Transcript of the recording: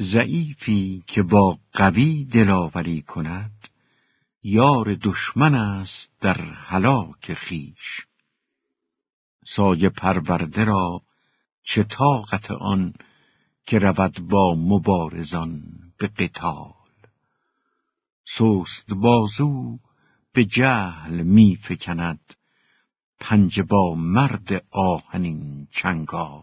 ضعیفی که با قوی دلاوری کند یار دشمن است در هلاک خیش سایه پرورده را چه طاقت آن که رود با مبارزان به قتال؟ سست بازو به جهل می فکند پنج با مرد آهنین چنگال.